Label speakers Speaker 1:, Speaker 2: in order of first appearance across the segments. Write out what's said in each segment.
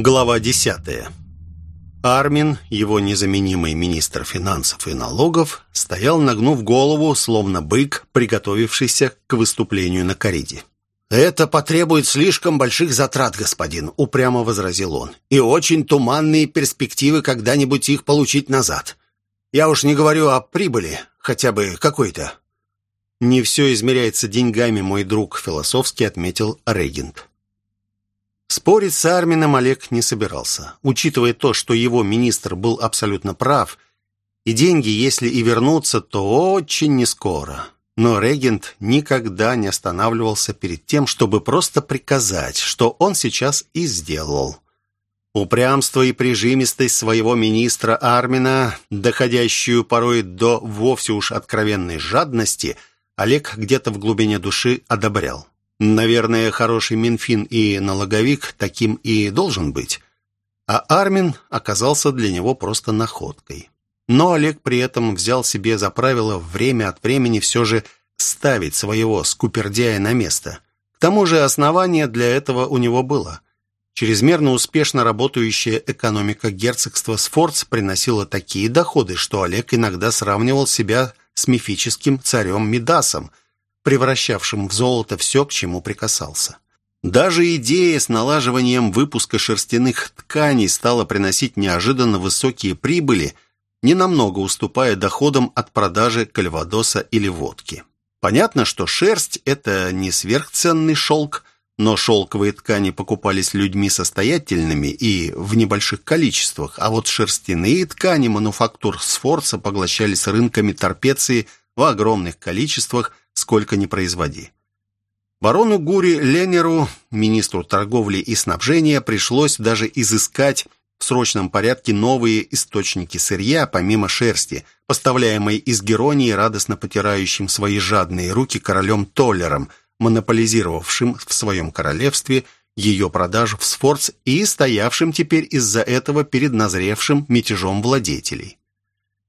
Speaker 1: Глава 10. Армин, его незаменимый министр финансов и налогов, стоял нагнув голову, словно бык, приготовившийся к выступлению на кориде. «Это потребует слишком больших затрат, господин», — упрямо возразил он, «и очень туманные перспективы когда-нибудь их получить назад. Я уж не говорю о прибыли, хотя бы какой-то». «Не все измеряется деньгами, мой друг», — философски отметил регент. Спорить с Армином Олег не собирался. Учитывая то, что его министр был абсолютно прав, и деньги, если и вернутся, то очень нескоро. Но регент никогда не останавливался перед тем, чтобы просто приказать, что он сейчас и сделал. Упрямство и прижимистость своего министра Армина, доходящую порой до вовсе уж откровенной жадности, Олег где-то в глубине души одобрял. Наверное, хороший Минфин и налоговик таким и должен быть. А Армин оказался для него просто находкой. Но Олег при этом взял себе за правило время от времени все же ставить своего скупердяя на место. К тому же основание для этого у него было. Чрезмерно успешно работающая экономика герцогства Сфорц приносила такие доходы, что Олег иногда сравнивал себя с мифическим царем Мидасом – превращавшим в золото все, к чему прикасался. Даже идея с налаживанием выпуска шерстяных тканей стала приносить неожиданно высокие прибыли, ненамного уступая доходам от продажи кальвадоса или водки. Понятно, что шерсть – это не сверхценный шелк, но шелковые ткани покупались людьми состоятельными и в небольших количествах, а вот шерстяные ткани мануфактур Сфорца поглощались рынками Торпеции в огромных количествах – сколько ни производи. Барону Гури Ленеру, министру торговли и снабжения, пришлось даже изыскать в срочном порядке новые источники сырья, помимо шерсти, поставляемой из Геронии, радостно потирающим свои жадные руки королем Толлером, монополизировавшим в своем королевстве ее продажу в Сфорц и стоявшим теперь из-за этого перед назревшим мятежом владетелей.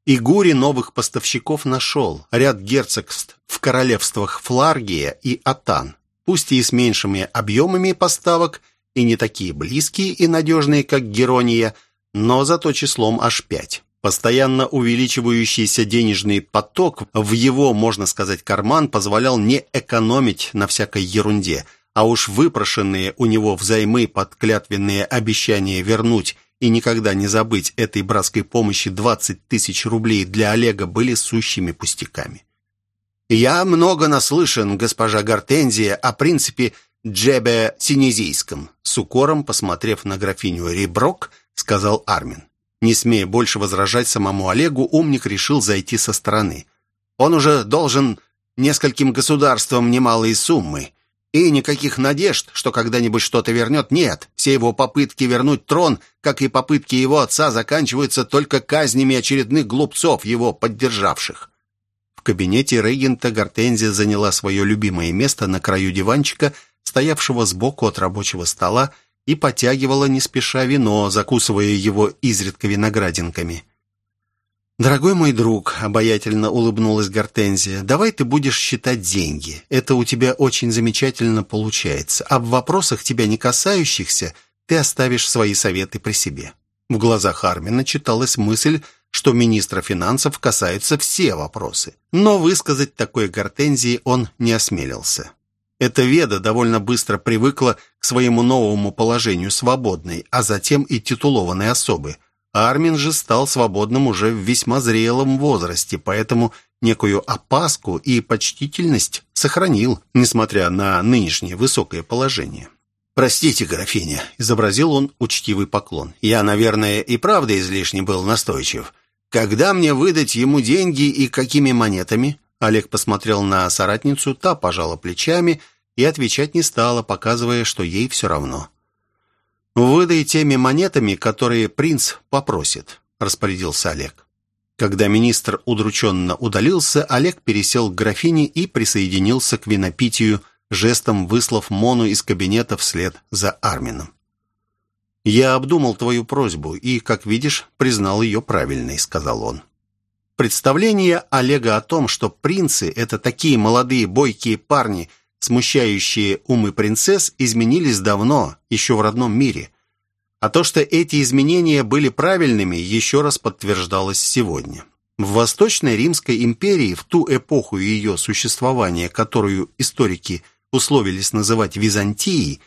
Speaker 1: И Гури новых поставщиков нашел. Ряд герцогств в королевствах Фларгия и Атан. Пусть и с меньшими объемами поставок, и не такие близкие и надежные, как Герония, но зато числом аж пять. Постоянно увеличивающийся денежный поток в его, можно сказать, карман позволял не экономить на всякой ерунде, а уж выпрошенные у него взаймы под клятвенные обещания вернуть и никогда не забыть этой братской помощи 20 тысяч рублей для Олега были сущими пустяками. «Я много наслышан, госпожа Гортензия, о принципе Джебе Синезийском», с укором, посмотрев на графиню Риброк, сказал Армин. Не смея больше возражать самому Олегу, умник решил зайти со стороны. «Он уже должен нескольким государствам немалые суммы. И никаких надежд, что когда-нибудь что-то вернет, нет. Все его попытки вернуть трон, как и попытки его отца, заканчиваются только казнями очередных глупцов, его поддержавших. В кабинете регента Гортензия заняла свое любимое место на краю диванчика, стоявшего сбоку от рабочего стола, и потягивала не спеша вино, закусывая его изредка виноградинками. «Дорогой мой друг», — обаятельно улыбнулась Гортензия, «давай ты будешь считать деньги. Это у тебя очень замечательно получается. В вопросах тебя не касающихся ты оставишь свои советы при себе». В глазах Армина читалась мысль, что министра финансов касаются все вопросы. Но высказать такой Гортензии он не осмелился. Эта Веда довольно быстро привыкла к своему новому положению свободной, а затем и титулованной особы – Армин же стал свободным уже в весьма зрелом возрасте, поэтому некую опаску и почтительность сохранил, несмотря на нынешнее высокое положение. «Простите, графиня», — изобразил он учтивый поклон. «Я, наверное, и правда излишне был настойчив. Когда мне выдать ему деньги и какими монетами?» Олег посмотрел на соратницу, та пожала плечами и отвечать не стала, показывая, что ей все равно. «Выдай теми монетами, которые принц попросит», — распорядился Олег. Когда министр удрученно удалился, Олег пересел к графине и присоединился к винопитию, жестом выслав Мону из кабинета вслед за Армином. «Я обдумал твою просьбу и, как видишь, признал ее правильной», — сказал он. Представление Олега о том, что принцы — это такие молодые бойкие парни — Смущающие умы принцесс изменились давно, еще в родном мире. А то, что эти изменения были правильными, еще раз подтверждалось сегодня. В Восточной Римской империи в ту эпоху ее существования, которую историки условились называть Византией,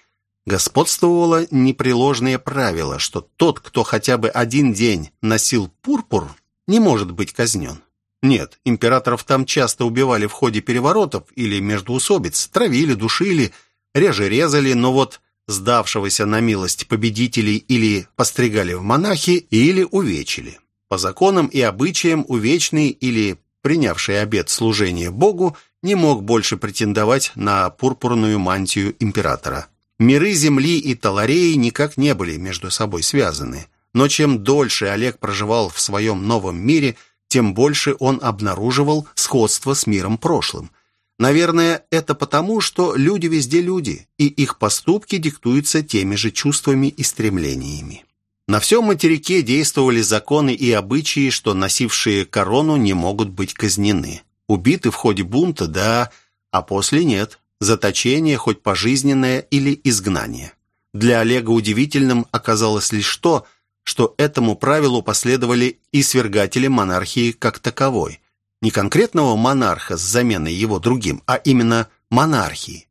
Speaker 1: господствовало непреложное правило, что тот, кто хотя бы один день носил пурпур, не может быть казнен. Нет, императоров там часто убивали в ходе переворотов или междуусобиц, травили, душили, реже резали, но вот сдавшегося на милость победителей или постригали в монахи, или увечили. По законам и обычаям увечный или принявший обет служения Богу не мог больше претендовать на пурпурную мантию императора. Миры Земли и Талареи никак не были между собой связаны. Но чем дольше Олег проживал в своем новом мире, тем больше он обнаруживал сходство с миром прошлым – Наверное, это потому, что люди везде люди, и их поступки диктуются теми же чувствами и стремлениями. На всем материке действовали законы и обычаи, что носившие корону не могут быть казнены. Убиты в ходе бунта, да, а после нет. Заточение, хоть пожизненное или изгнание. Для Олега удивительным оказалось лишь то, что этому правилу последовали и свергатели монархии как таковой не конкретного монарха с заменой его другим, а именно монархии.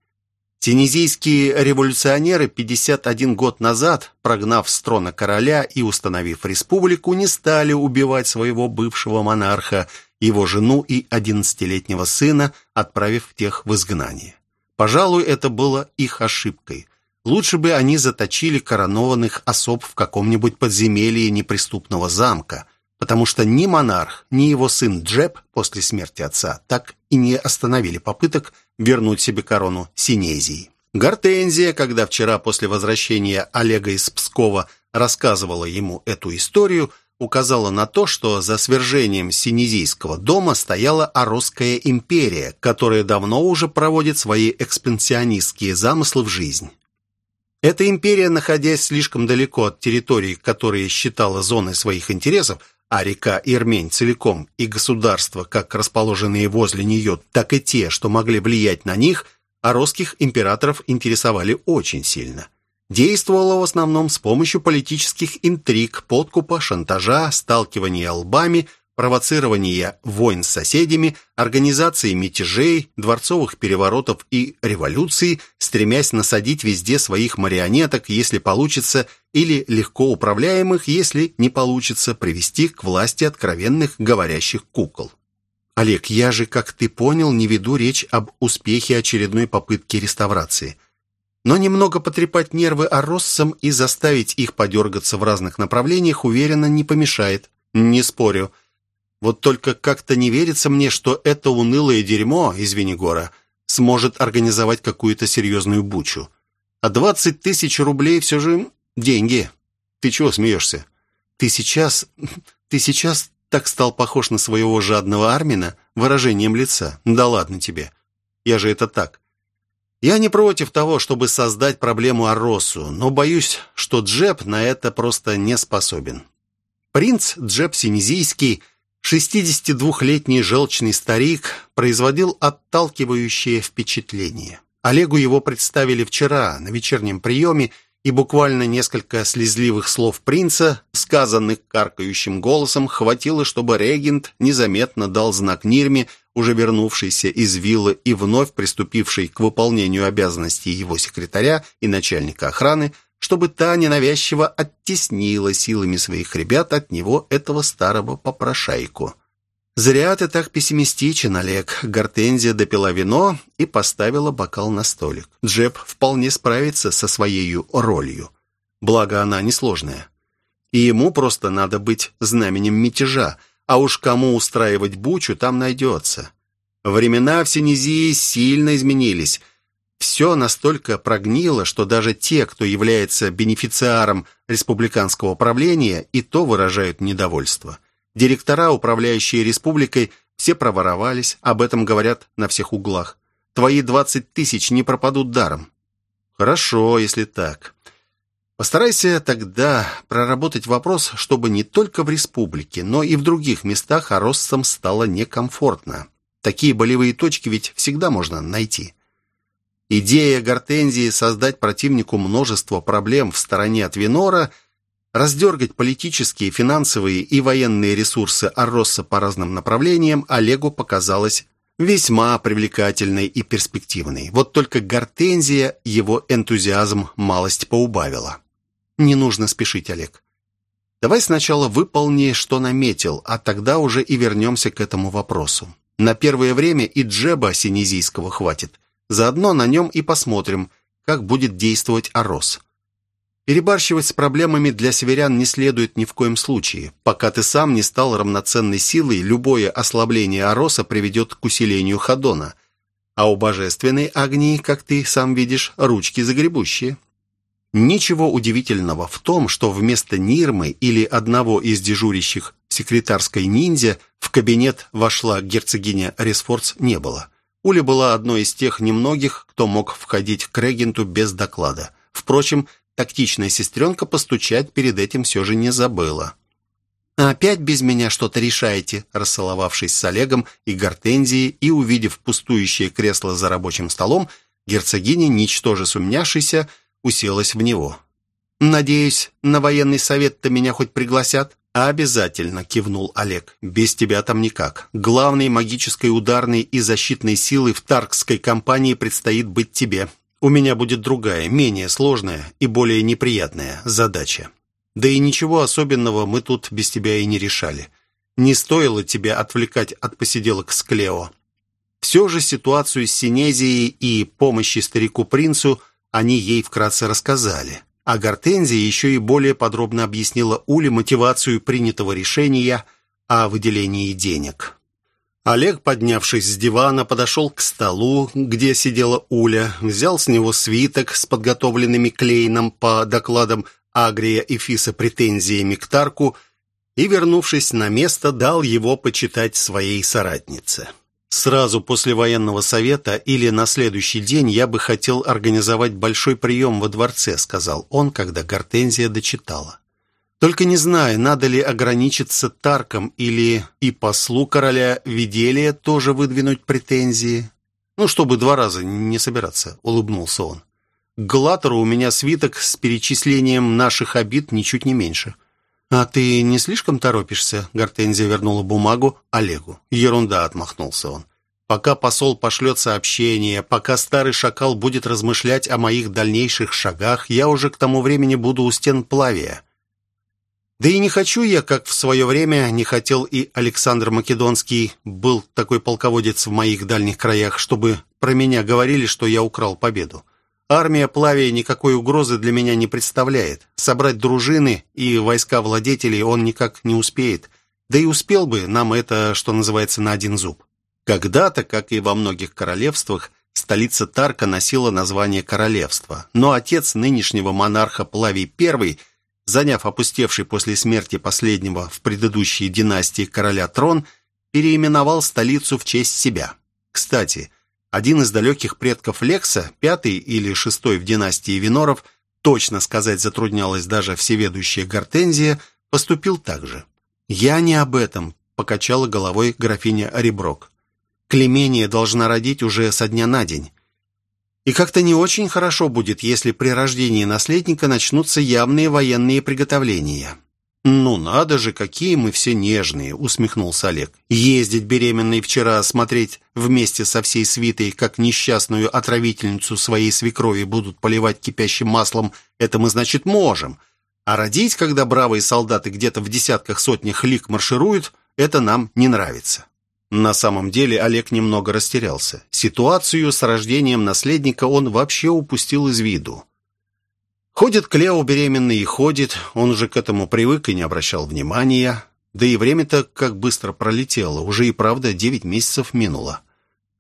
Speaker 1: Тенезийские революционеры 51 год назад, прогнав с трона короля и установив республику, не стали убивать своего бывшего монарха, его жену и 11-летнего сына, отправив тех в изгнание. Пожалуй, это было их ошибкой. Лучше бы они заточили коронованных особ в каком-нибудь подземелье неприступного замка, потому что ни монарх, ни его сын Джеб после смерти отца так и не остановили попыток вернуть себе корону Синезии. Гортензия, когда вчера после возвращения Олега из Пскова рассказывала ему эту историю, указала на то, что за свержением Синезийского дома стояла Оросская империя, которая давно уже проводит свои экспансионистские замыслы в жизнь. Эта империя, находясь слишком далеко от территории, которые считала зоной своих интересов, а река Ирмень целиком и государства, как расположенные возле нее, так и те, что могли влиять на них, а русских императоров интересовали очень сильно. Действовала в основном с помощью политических интриг, подкупа, шантажа, сталкивания лбами – провоцирования войн с соседями, организации мятежей, дворцовых переворотов и революций, стремясь насадить везде своих марионеток, если получится, или легко управляемых, если не получится, привести к власти откровенных говорящих кукол. Олег, я же, как ты понял, не веду речь об успехе очередной попытки реставрации. Но немного потрепать нервы ороссам и заставить их подергаться в разных направлениях, уверенно, не помешает. Не спорю. Вот только как-то не верится мне, что это унылое дерьмо, извини, Гора, сможет организовать какую-то серьезную бучу. А 20 тысяч рублей все же деньги. Ты чего смеешься? Ты сейчас... Ты сейчас так стал похож на своего жадного Армина выражением лица. Да ладно тебе. Я же это так. Я не против того, чтобы создать проблему Аросу, но боюсь, что Джеб на это просто не способен. Принц Джеб Синезийский 62-летний желчный старик производил отталкивающее впечатление. Олегу его представили вчера на вечернем приеме, и буквально несколько слезливых слов принца, сказанных каркающим голосом, хватило, чтобы регент незаметно дал знак Нирме, уже вернувшейся из виллы и вновь приступившей к выполнению обязанностей его секретаря и начальника охраны, чтобы та ненавязчиво оттеснила силами своих ребят от него этого старого попрошайку. «Зря ты так пессимистичен, Олег». Гортензия допила вино и поставила бокал на столик. Джеб вполне справится со своей ролью. Благо, она несложная. И ему просто надо быть знаменем мятежа, а уж кому устраивать бучу, там найдется. Времена в Синезии сильно изменились, все настолько прогнило, что даже те, кто является бенефициаром республиканского правления, и то выражают недовольство. Директора, управляющие республикой, все проворовались, об этом говорят на всех углах. Твои 20 тысяч не пропадут даром. Хорошо, если так. Постарайся тогда проработать вопрос, чтобы не только в республике, но и в других местах ороссам стало некомфортно. Такие болевые точки ведь всегда можно найти. Идея Гортензии создать противнику множество проблем в стороне от Винора Раздергать политические, финансовые и военные ресурсы Арроса по разным направлениям Олегу показалось весьма привлекательной и перспективной. Вот только Гортензия его энтузиазм малость поубавила. «Не нужно спешить, Олег. Давай сначала выполни, что наметил, а тогда уже и вернемся к этому вопросу. На первое время и джеба синезийского хватит. Заодно на нем и посмотрим, как будет действовать Арос. Перебарщивать с проблемами для северян не следует ни в коем случае. Пока ты сам не стал равноценной силой, любое ослабление Ароса приведет к усилению Хадона. А у божественной огни, как ты сам видишь, ручки загребущие. Ничего удивительного в том, что вместо Нирмы или одного из дежурящих секретарской ниндзя в кабинет вошла герцогиня Ресфордс не было. Уля была одной из тех немногих, кто мог входить к регенту без доклада. Впрочем, Тактичная сестренка постучать перед этим все же не забыла. «Опять без меня что-то решаете?» Расцеловавшись с Олегом и Гортензией и увидев пустующее кресло за рабочим столом, герцогиня, ничтоже сумняшися, уселась в него. «Надеюсь, на военный совет-то меня хоть пригласят?» «Обязательно», — кивнул Олег. «Без тебя там никак. Главной магической ударной и защитной силой в Таркской компании предстоит быть тебе. У меня будет другая, менее сложная и более неприятная задача. Да и ничего особенного мы тут без тебя и не решали. Не стоило тебя отвлекать от посиделок с Клео. Все же ситуацию с Синезией и помощи старику-принцу они ей вкратце рассказали. А Гортензия еще и более подробно объяснила Уле мотивацию принятого решения о выделении денег. Олег, поднявшись с дивана, подошел к столу, где сидела Уля, взял с него свиток с подготовленными Клейном по докладам Агрия и Фиса претензиями к Тарку и, вернувшись на место, дал его почитать своей соратнице. «Сразу после военного совета или на следующий день я бы хотел организовать большой прием во дворце», сказал он, когда Гортензия дочитала. Только не знаю, надо ли ограничиться Тарком или и послу короля Виделия тоже выдвинуть претензии. Ну, чтобы два раза не собираться, улыбнулся он. К Галатору у меня свиток с перечислением наших обид ничуть не меньше. «А ты не слишком торопишься?» Гортензия вернула бумагу Олегу. «Ерунда», — отмахнулся он. «Пока посол пошлет сообщение, пока старый шакал будет размышлять о моих дальнейших шагах, я уже к тому времени буду у стен Плавия. Да и не хочу я, как в свое время не хотел и Александр Македонский, был такой полководец в моих дальних краях, чтобы про меня говорили, что я украл победу. Армия Плавия никакой угрозы для меня не представляет. Собрать дружины и войска владетелей он никак не успеет. Да и успел бы, нам это, что называется, на один зуб. Когда-то, как и во многих королевствах, столица Тарка носила название королевства. Но отец нынешнего монарха Плавий I – заняв опустевший после смерти последнего в предыдущей династии короля трон, переименовал столицу в честь себя. Кстати, один из далеких предков Лекса, пятый или шестой в династии Виноров, точно сказать затруднялась даже всеведущая Гортензия, поступил так же. «Я не об этом», — покачала головой графиня Реброк. «Клемения должна родить уже со дня на день. И как-то не очень хорошо будет, если при рождении наследника начнутся явные военные приготовления. «Ну надо же, какие мы все нежные!» — усмехнулся Олег. «Ездить беременной вчера, смотреть вместе со всей свитой, как несчастную отравительницу своей свекрови будут поливать кипящим маслом, это мы, значит, можем. А родить, когда бравые солдаты где-то в десятках сотнях лик маршируют, это нам не нравится». На самом деле Олег немного растерялся. Ситуацию с рождением наследника он вообще упустил из виду. Ходит Клео беременный и ходит, он уже к этому привык и не обращал внимания. Да и время-то как быстро пролетело, уже и правда девять месяцев минуло.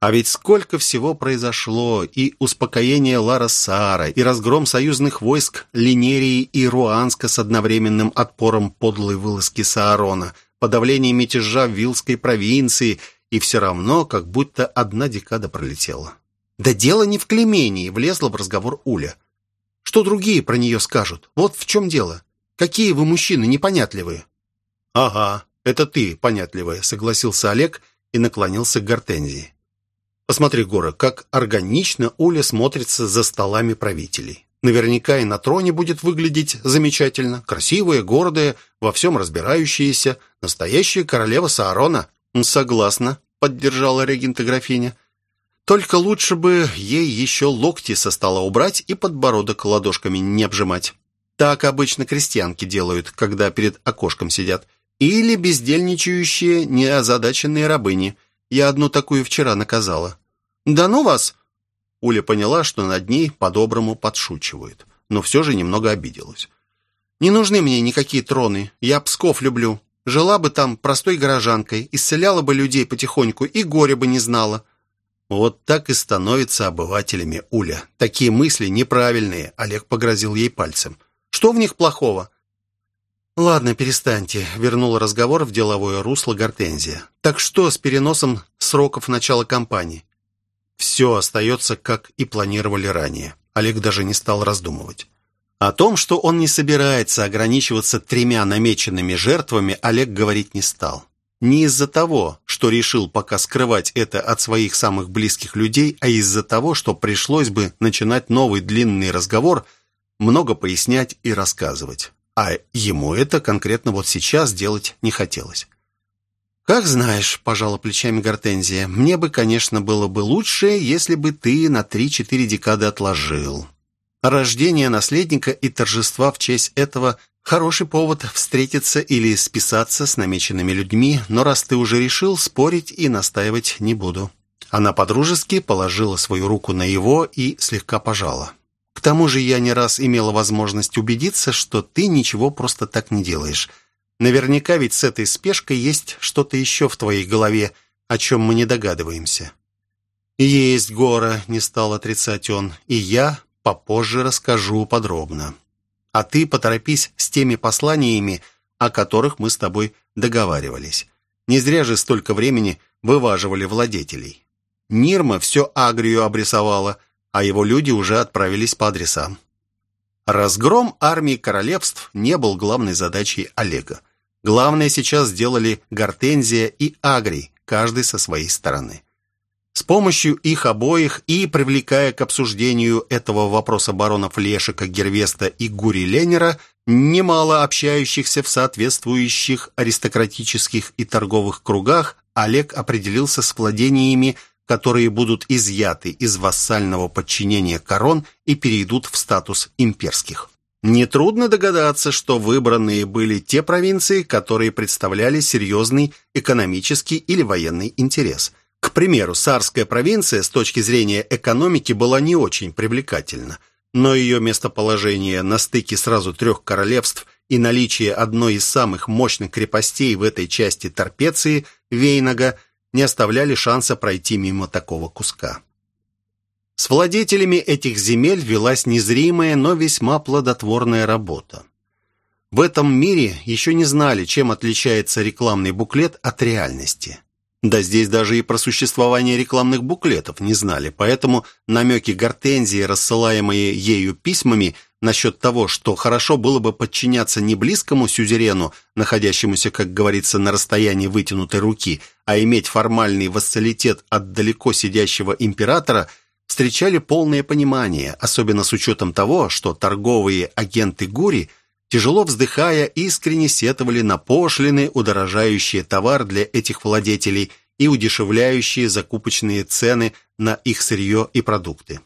Speaker 1: А ведь сколько всего произошло, и успокоение Лара Сара, и разгром союзных войск Линерии и Руанска с одновременным отпором подлой вылазки Саарона – подавление мятежа в Вилской провинции, и все равно как будто одна декада пролетела. «Да дело не в Клемении», — влезла в разговор Уля. «Что другие про нее скажут? Вот в чем дело. Какие вы мужчины непонятливые». «Ага, это ты понятливая», — согласился Олег и наклонился к Гортензии. «Посмотри, Гора, как органично Уля смотрится за столами правителей. Наверняка и на троне будет выглядеть замечательно. Красивая, гордая, во всем разбирающаяся. Настоящая королева Саарона. Согласна, поддержала регента графиня. Только лучше бы ей еще локти со стола убрать и подбородок ладошками не обжимать. Так обычно крестьянки делают, когда перед окошком сидят. Или бездельничающие, неозадаченные рабыни. Я одну такую вчера наказала. «Да ну вас!» Уля поняла, что над ней по-доброму подшучивают, но все же немного обиделась. «Не нужны мне никакие троны. Я Псков люблю. Жила бы там простой горожанкой, исцеляла бы людей потихоньку и горе бы не знала. Вот так и становятся обывателями Уля. Такие мысли неправильные, Олег погрозил ей пальцем. Что в них плохого? Ладно, перестаньте, вернул разговор в деловое русло Гортензия. Так что с переносом сроков начала кампании? Все остается, как и планировали ранее. Олег даже не стал раздумывать. О том, что он не собирается ограничиваться тремя намеченными жертвами, Олег говорить не стал. Не из-за того, что решил пока скрывать это от своих самых близких людей, а из-за того, что пришлось бы начинать новый длинный разговор, много пояснять и рассказывать. А ему это конкретно вот сейчас делать не хотелось. «Как знаешь», — пожала плечами Гортензия, «мне бы, конечно, было бы лучше, если бы ты на три-четыре декады отложил. Рождение наследника и торжества в честь этого Хороший повод встретиться или списаться с намеченными людьми, но раз ты уже решил, спорить и настаивать не буду». Она подружески положила свою руку на его и слегка пожала. «К тому же я не раз имела возможность убедиться, что ты ничего просто так не делаешь. Наверняка ведь с этой спешкой есть что-то еще в твоей голове, о чем мы не догадываемся». «Есть гора», — не стал отрицать он, — «и я попозже расскажу подробно». А ты поторопись с теми посланиями, о которых мы с тобой договаривались. Не зря же столько времени вываживали владетелей. Нирма все Агрию обрисовала, а его люди уже отправились по адресам. Разгром армии королевств не был главной задачей Олега. Главное сейчас сделали Гортензия и Агрий, каждый со своей стороны. С помощью их обоих и привлекая к обсуждению этого вопроса баронов Лешика, Гервеста и Гури Ленера, немало общающихся в соответствующих аристократических и торговых кругах, Олег определился с владениями, которые будут изъяты из вассального подчинения корон и перейдут в статус имперских. Нетрудно догадаться, что выбранные были те провинции, которые представляли серьезный экономический или военный интерес – к примеру, Сарская провинция с точки зрения экономики была не очень привлекательна, но ее местоположение на стыке сразу трех королевств и наличие одной из самых мощных крепостей в этой части Торпеции, Вейнага, не оставляли шанса пройти мимо такого куска. С владетелями этих земель велась незримая, но весьма плодотворная работа. В этом мире еще не знали, чем отличается рекламный буклет от реальности. Да здесь даже и про существование рекламных буклетов не знали, поэтому намеки Гортензии, рассылаемые ею письмами насчет того, что хорошо было бы подчиняться не близкому сюзерену, находящемуся, как говорится, на расстоянии вытянутой руки, а иметь формальный вассалитет от далеко сидящего императора, встречали полное понимание, особенно с учетом того, что торговые агенты Гури – тяжело вздыхая, искренне сетовали на пошлины, удорожающие товар для этих владетелей и удешевляющие закупочные цены на их сырье и продукты.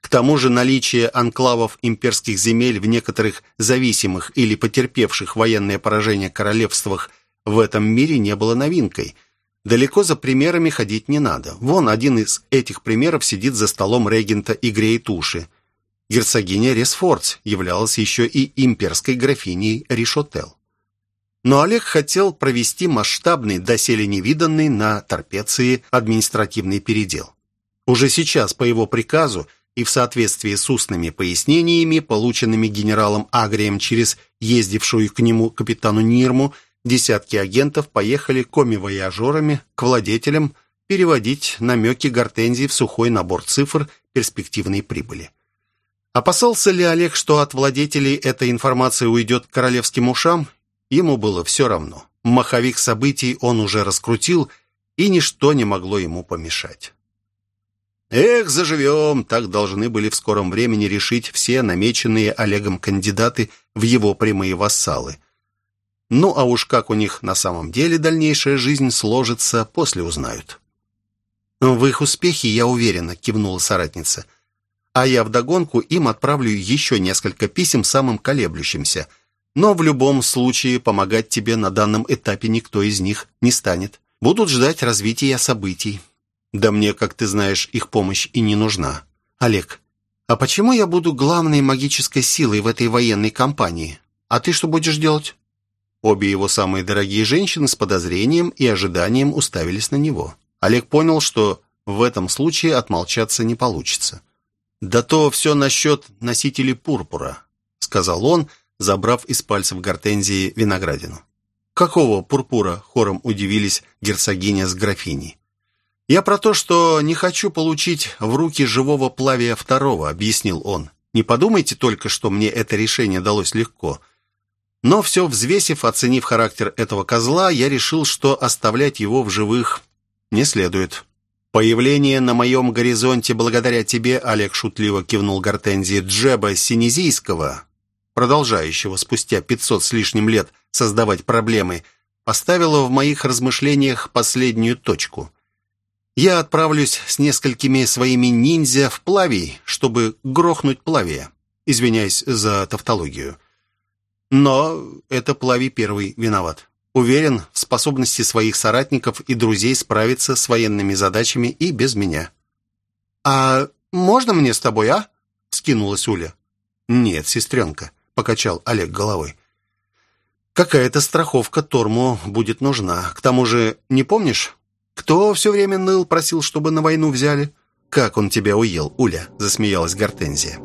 Speaker 1: К тому же наличие анклавов имперских земель в некоторых зависимых или потерпевших военное поражение королевствах в этом мире не было новинкой. Далеко за примерами ходить не надо. Вон один из этих примеров сидит за столом регента и греет уши – Герцогиня Ресфордс являлась еще и имперской графиней Ришотел. Но Олег хотел провести масштабный, доселе невиданный на Торпеции административный передел. Уже сейчас по его приказу и в соответствии с устными пояснениями, полученными генералом Агрием через ездившую к нему капитану Нирму, десятки агентов поехали коми-вояжерами к владетелям переводить намеки Гортензии в сухой набор цифр перспективной прибыли. Опасался ли Олег, что от владетелей эта информация уйдет к королевским ушам? Ему было все равно. Маховик событий он уже раскрутил, и ничто не могло ему помешать. Эх, заживем, так должны были в скором времени решить все намеченные Олегом кандидаты в его прямые вассалы. Ну, а уж как у них на самом деле дальнейшая жизнь сложится, после узнают. «В их успехе я уверена», — кивнула соратница. «А я вдогонку им отправлю еще несколько писем самым колеблющимся. Но в любом случае помогать тебе на данном этапе никто из них не станет. Будут ждать развития событий. Да мне, как ты знаешь, их помощь и не нужна. Олег, а почему я буду главной магической силой в этой военной кампании? А ты что будешь делать?» Обе его самые дорогие женщины с подозрением и ожиданием уставились на него. Олег понял, что в этом случае отмолчаться не получится. «Да то все насчет носителей пурпура», — сказал он, забрав из пальцев гортензии виноградину. «Какого пурпура?» — хором удивились герцогиня с графиней. «Я про то, что не хочу получить в руки живого плавия второго», — объяснил он. «Не подумайте только, что мне это решение далось легко». Но все взвесив, оценив характер этого козла, я решил, что оставлять его в живых не следует. Появление на моем горизонте благодаря тебе, Олег шутливо кивнул Гортензии, Джеба Синезийского, продолжающего спустя пятьсот с лишним лет создавать проблемы, поставило в моих размышлениях последнюю точку. Я отправлюсь с несколькими своими ниндзя в Плавий, чтобы грохнуть Плавия. Извиняюсь за тавтологию. Но это Плавий первый виноват. Уверен в способности своих соратников и друзей справиться с военными задачами и без меня. «А можно мне с тобой, а?» — скинулась Уля. «Нет, сестренка», — покачал Олег головой. «Какая-то страховка Торму будет нужна. К тому же, не помнишь, кто все время ныл, просил, чтобы на войну взяли?» «Как он тебя уел, Уля?» — засмеялась Гортензия.